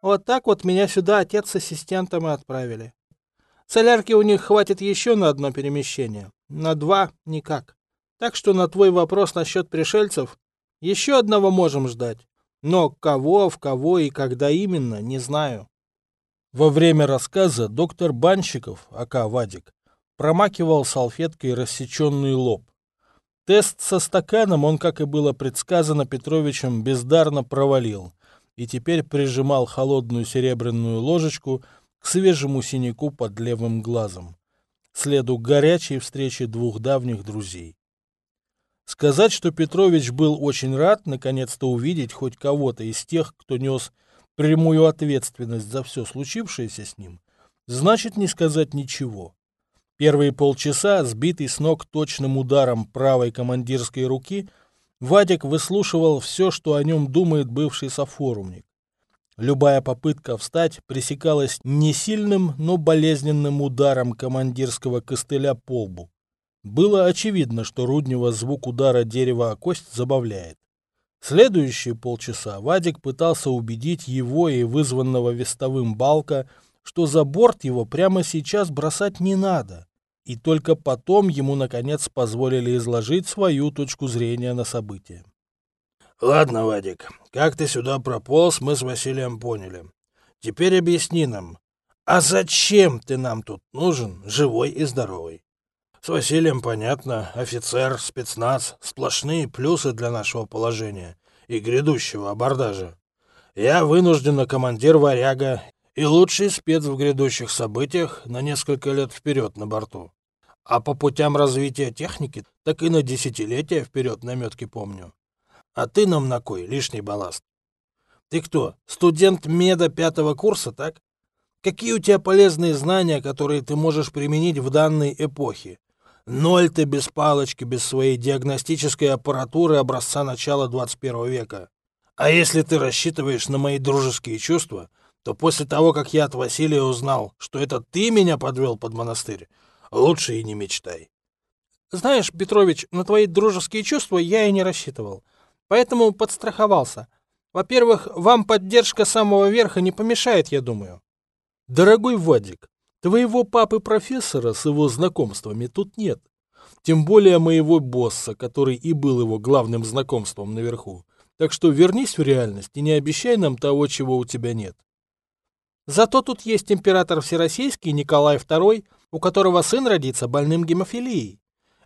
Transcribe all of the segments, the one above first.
Вот так вот меня сюда отец с ассистентом и отправили. Солярки у них хватит еще на одно перемещение, на два — никак. Так что на твой вопрос насчет пришельцев еще одного можем ждать. Но кого, в кого и когда именно, не знаю. Во время рассказа доктор Банщиков, ака Вадик, промакивал салфеткой рассеченный лоб. Тест со стаканом он, как и было предсказано Петровичем, бездарно провалил и теперь прижимал холодную серебряную ложечку к свежему синяку под левым глазом, следу горячей встречи двух давних друзей. Сказать, что Петрович был очень рад наконец-то увидеть хоть кого-то из тех, кто нес прямую ответственность за все случившееся с ним, значит не сказать ничего. Первые полчаса, сбитый с ног точным ударом правой командирской руки, Вадик выслушивал все, что о нем думает бывший софорумник. Любая попытка встать пресекалась не сильным, но болезненным ударом командирского костыля по лбу. Было очевидно, что Руднева звук удара дерева о кость забавляет. Следующие полчаса Вадик пытался убедить его и вызванного вестовым Балка, что за борт его прямо сейчас бросать не надо, и только потом ему, наконец, позволили изложить свою точку зрения на события. «Ладно, Вадик, как ты сюда прополз, мы с Василием поняли. Теперь объясни нам, а зачем ты нам тут нужен, живой и здоровый? С Василием понятно, офицер, спецназ, сплошные плюсы для нашего положения и грядущего абордажа. Я вынужденно командир варяга и лучший спец в грядущих событиях на несколько лет вперед на борту. А по путям развития техники так и на десятилетия вперед наметки помню. А ты нам на кой лишний балласт? Ты кто, студент меда пятого курса, так? Какие у тебя полезные знания, которые ты можешь применить в данной эпохе? Ноль ты без палочки, без своей диагностической аппаратуры образца начала 21 века. А если ты рассчитываешь на мои дружеские чувства, то после того, как я от Василия узнал, что это ты меня подвел под монастырь, лучше и не мечтай. Знаешь, Петрович, на твои дружеские чувства я и не рассчитывал. Поэтому подстраховался. Во-первых, вам поддержка самого верха не помешает, я думаю. Дорогой Вадик, Твоего папы-профессора с его знакомствами тут нет. Тем более моего босса, который и был его главным знакомством наверху. Так что вернись в реальность и не обещай нам того, чего у тебя нет. Зато тут есть император Всероссийский Николай II, у которого сын родится больным гемофилией.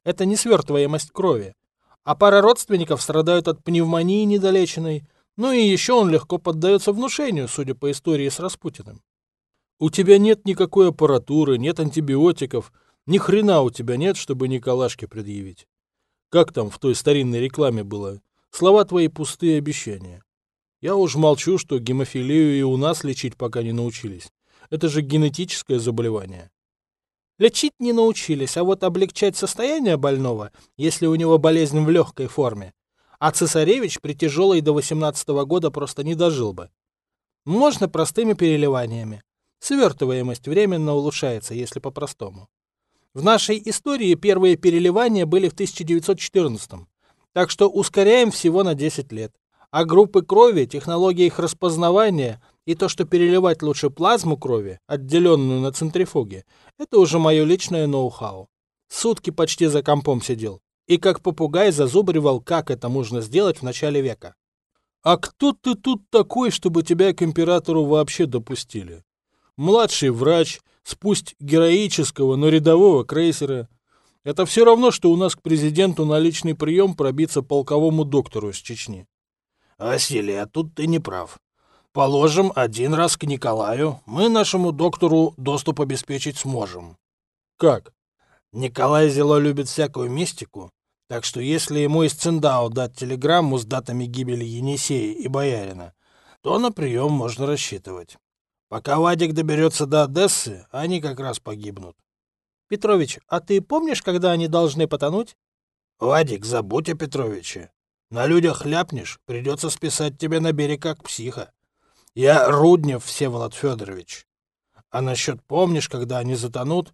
Это не свертываемость крови. А пара родственников страдают от пневмонии недолеченной, ну и еще он легко поддается внушению, судя по истории с Распутиным. У тебя нет никакой аппаратуры, нет антибиотиков, ни хрена у тебя нет, чтобы Николашке предъявить. Как там в той старинной рекламе было? Слова твои пустые обещания. Я уж молчу, что гемофилию и у нас лечить пока не научились. Это же генетическое заболевание. Лечить не научились, а вот облегчать состояние больного, если у него болезнь в легкой форме. А цесаревич при тяжелой до 18 -го года просто не дожил бы. Можно простыми переливаниями. Свертываемость временно улучшается, если по-простому. В нашей истории первые переливания были в 1914 так что ускоряем всего на 10 лет. А группы крови, технология их распознавания и то, что переливать лучше плазму крови, отделенную на центрифуге, это уже мое личное ноу-хау. Сутки почти за компом сидел. И как попугай зазубривал, как это можно сделать в начале века. «А кто ты тут такой, чтобы тебя к императору вообще допустили?» младший врач с пусть героического, но рядового крейсера. Это все равно, что у нас к президенту на личный прием пробиться полковому доктору из Чечни. Василий, а тут ты не прав. Положим, один раз к Николаю мы нашему доктору доступ обеспечить сможем. Как? Николай Зело любит всякую мистику, так что если ему из Циндао дать телеграмму с датами гибели Енисея и Боярина, то на прием можно рассчитывать. Пока Вадик доберется до Одессы, они как раз погибнут. Петрович, а ты помнишь, когда они должны потонуть? Вадик, забудь о Петровиче. На людях ляпнешь, придется списать тебя на берег как психа. Я Руднев Всеволод Федорович. А насчет помнишь, когда они затонут,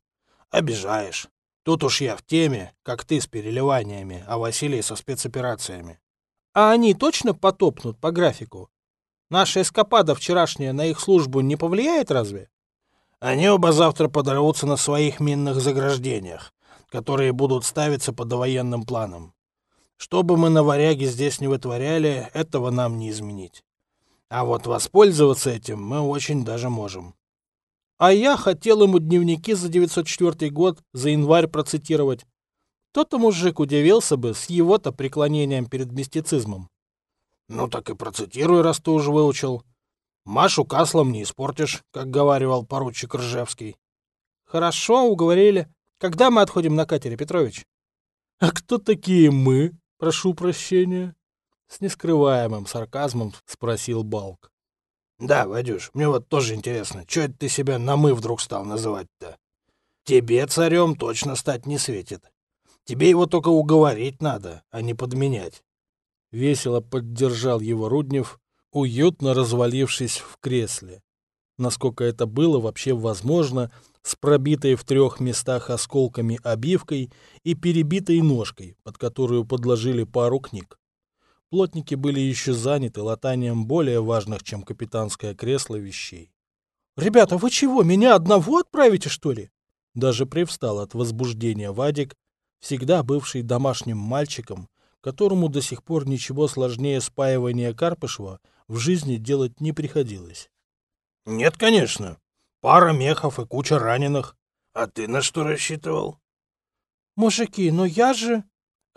обижаешь. Тут уж я в теме, как ты с переливаниями, а Василий со спецоперациями. А они точно потопнут по графику? Наша эскапада вчерашняя на их службу не повлияет разве? Они оба завтра подорвутся на своих минных заграждениях, которые будут ставиться под военным планом. Что бы мы на варяге здесь не вытворяли, этого нам не изменить. А вот воспользоваться этим мы очень даже можем. А я хотел ему дневники за 904 год, за январь процитировать. Тот-то мужик удивился бы с его-то преклонением перед мистицизмом. Ну так и процитируй, раз ты уже выучил. Машу каслом не испортишь, как говаривал поручик Ржевский. Хорошо, уговорили. Когда мы отходим на катере, Петрович? А кто такие мы? Прошу прощения. С нескрываемым сарказмом спросил Балк. Да, Вадюш, мне вот тоже интересно, что это ты себя на «мы» вдруг стал называть-то? Тебе царем точно стать не светит. Тебе его только уговорить надо, а не подменять. Весело поддержал его Руднев, уютно развалившись в кресле. Насколько это было вообще возможно, с пробитой в трех местах осколками обивкой и перебитой ножкой, под которую подложили пару книг. Плотники были еще заняты латанием более важных, чем капитанское кресло, вещей. «Ребята, вы чего, меня одного отправите, что ли?» Даже привстал от возбуждения Вадик, всегда бывший домашним мальчиком, которому до сих пор ничего сложнее спаивания Карпышева в жизни делать не приходилось. «Нет, конечно. Пара мехов и куча раненых. А ты на что рассчитывал?» «Мужики, но я же...»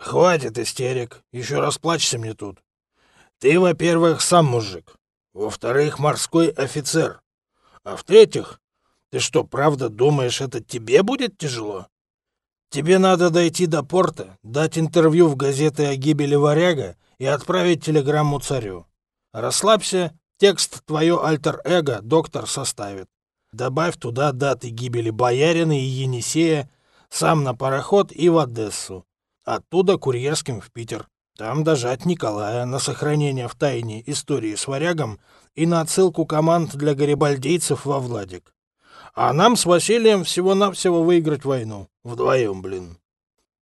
«Хватит истерик, еще расплачься мне тут. Ты, во-первых, сам мужик. Во-вторых, морской офицер. А в-третьих, ты что, правда думаешь, это тебе будет тяжело? Тебе надо дойти до порта, дать интервью в газеты о гибели варяга и отправить телеграмму царю. Расслабься, текст твое альтер-эго доктор составит. Добавь туда даты гибели боярина и Енисея, сам на пароход и в Одессу. Оттуда курьерским в Питер. Там дожать Николая на сохранение в тайне истории с варягом и на отсылку команд для гарибальдейцев во Владик. А нам с Василием всего-навсего выиграть войну. Вдвоем, блин.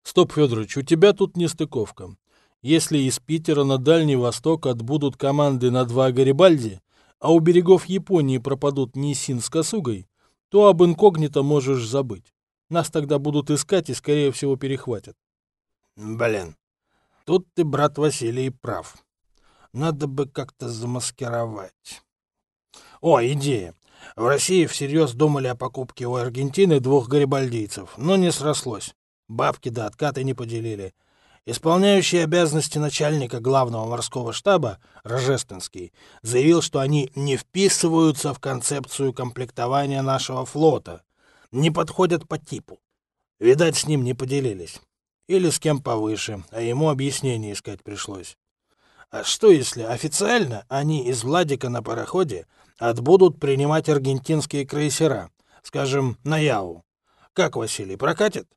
Стоп, Федорович, у тебя тут нестыковка. Если из Питера на Дальний Восток отбудут команды на два Гарибальди, а у берегов Японии пропадут Нисин с Косугой, то об инкогнито можешь забыть. Нас тогда будут искать и, скорее всего, перехватят. Блин, тут ты, брат Василий, прав. Надо бы как-то замаскировать. О, идея. В России всерьез думали о покупке у Аргентины двух гарибальдийцев, но не срослось. Бабки до отката не поделили. Исполняющий обязанности начальника главного морского штаба, Рожественский, заявил, что они не вписываются в концепцию комплектования нашего флота, не подходят по типу. Видать, с ним не поделились. Или с кем повыше, а ему объяснение искать пришлось. А что если официально они из Владика на пароходе отбудут принимать аргентинские крейсера, скажем, на Яу? Как, Василий, прокатит?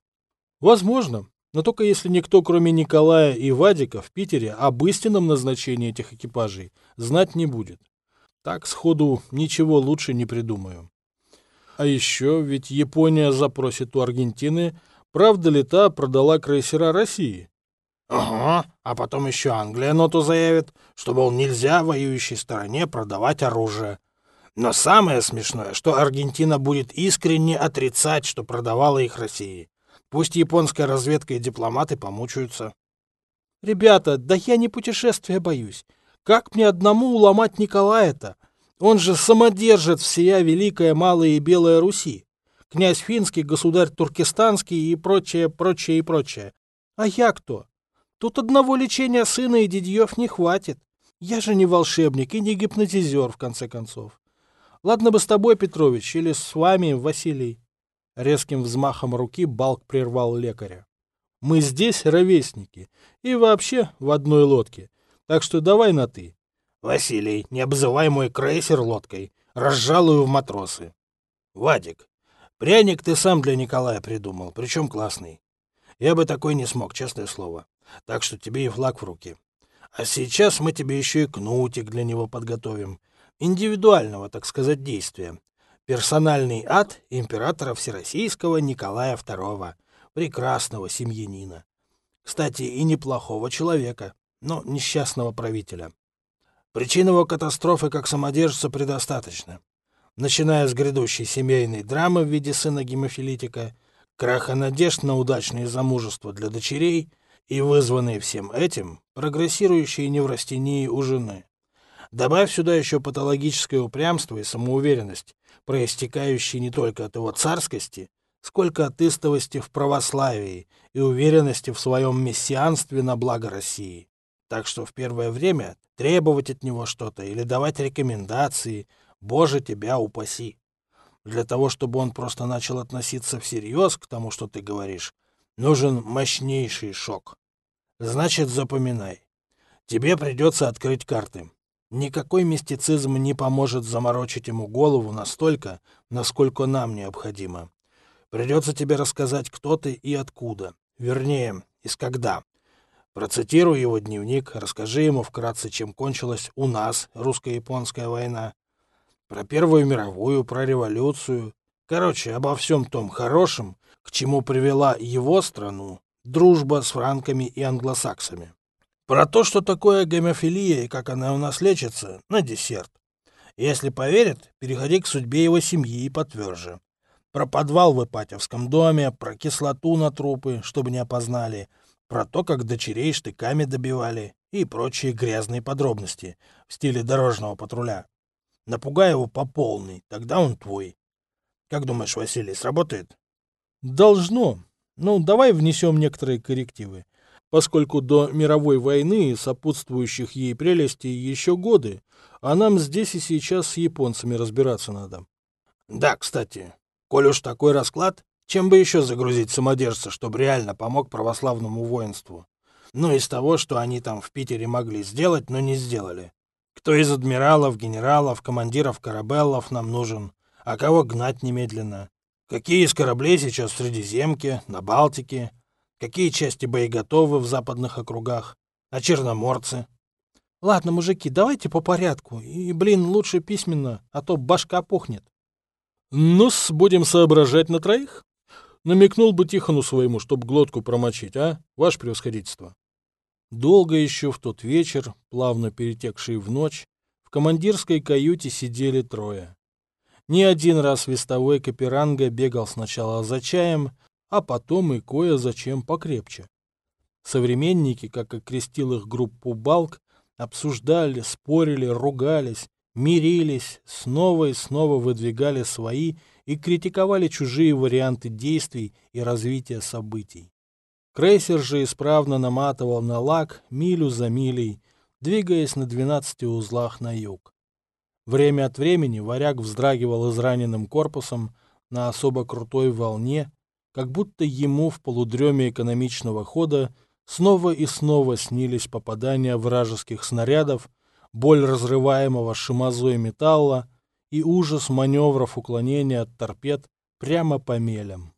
Возможно, но только если никто, кроме Николая и Вадика, в Питере об истинном назначении этих экипажей знать не будет. Так сходу ничего лучше не придумаю. А еще ведь Япония запросит у Аргентины Правда ли та продала крейсера России? Ага, а потом еще Англия ноту заявит, что, мол, нельзя воюющей стороне продавать оружие. Но самое смешное, что Аргентина будет искренне отрицать, что продавала их России. Пусть японская разведка и дипломаты помучаются. Ребята, да я не путешествия боюсь. Как мне одному уломать Николая-то? Он же самодержит всея Великая, Малая и Белая Руси князь финский, государь туркестанский и прочее, прочее и прочее. А я кто? Тут одного лечения сына и дедьев не хватит. Я же не волшебник и не гипнотизер, в конце концов. Ладно бы с тобой, Петрович, или с вами, Василий. Резким взмахом руки Балк прервал лекаря. Мы здесь ровесники и вообще в одной лодке, так что давай на «ты». Василий, не обзывай мой крейсер лодкой, разжалую в матросы. Вадик, Пряник ты сам для Николая придумал, причем классный. Я бы такой не смог, честное слово. Так что тебе и флаг в руки. А сейчас мы тебе еще и кнутик для него подготовим. Индивидуального, так сказать, действия. Персональный ад императора Всероссийского Николая II, прекрасного семьянина. Кстати, и неплохого человека, но несчастного правителя. Причин его катастрофы как самодержца предостаточно. Начиная с грядущей семейной драмы в виде сына гемофилитика, краха надежд на удачное замужество для дочерей и вызванные всем этим прогрессирующие неврастении у жены. Добавь сюда еще патологическое упрямство и самоуверенность, проистекающие не только от его царскости, сколько от истовости в православии и уверенности в своем мессианстве на благо России. Так что в первое время требовать от него что-то или давать рекомендации, Боже, тебя упаси. Для того, чтобы он просто начал относиться всерьез к тому, что ты говоришь, нужен мощнейший шок. Значит, запоминай. Тебе придется открыть карты. Никакой мистицизм не поможет заморочить ему голову настолько, насколько нам необходимо. Придется тебе рассказать, кто ты и откуда. Вернее, из когда. Процитируй его дневник, расскажи ему вкратце, чем кончилась у нас русско-японская война. Про Первую мировую, про революцию. Короче, обо всем том хорошем, к чему привела его страну дружба с франками и англосаксами. Про то, что такое гомофилия и как она у нас лечится, на десерт. Если поверит, переходи к судьбе его семьи и потверже про подвал в Ипатьевском доме, про кислоту на трупы, чтобы не опознали, про то, как дочерей штыками добивали и прочие грязные подробности в стиле дорожного патруля. Напугай его по полной, тогда он твой. Как думаешь, Василий, сработает? Должно. Ну, давай внесем некоторые коррективы. Поскольку до мировой войны и сопутствующих ей прелестей еще годы, а нам здесь и сейчас с японцами разбираться надо. Да, кстати, Коль уж такой расклад, чем бы еще загрузить самодержца, чтобы реально помог православному воинству? Ну, из того, что они там в Питере могли сделать, но не сделали. Кто из адмиралов, генералов, командиров корабеллов нам нужен, а кого гнать немедленно? Какие из кораблей сейчас в Средиземке, на Балтике? Какие части боеготовы в западных округах? А черноморцы? Ладно, мужики, давайте по порядку. И, блин, лучше письменно, а то башка пухнет. Ну-с, будем соображать на троих? Намекнул бы Тихону своему, чтоб глотку промочить, а, ваше превосходительство? Долго еще в тот вечер, плавно перетекший в ночь, в командирской каюте сидели трое. Не один раз вестовой Каперанга бегал сначала за чаем, а потом и кое-зачем покрепче. Современники, как окрестил их группу Балк, обсуждали, спорили, ругались, мирились, снова и снова выдвигали свои и критиковали чужие варианты действий и развития событий. Крейсер же исправно наматывал на лак милю за милей, двигаясь на 12 узлах на юг. Время от времени варяг вздрагивал израненным корпусом на особо крутой волне, как будто ему в полудреме экономичного хода снова и снова снились попадания вражеских снарядов боль разрываемого шимозой металла и ужас маневров уклонения от торпед прямо по мелям.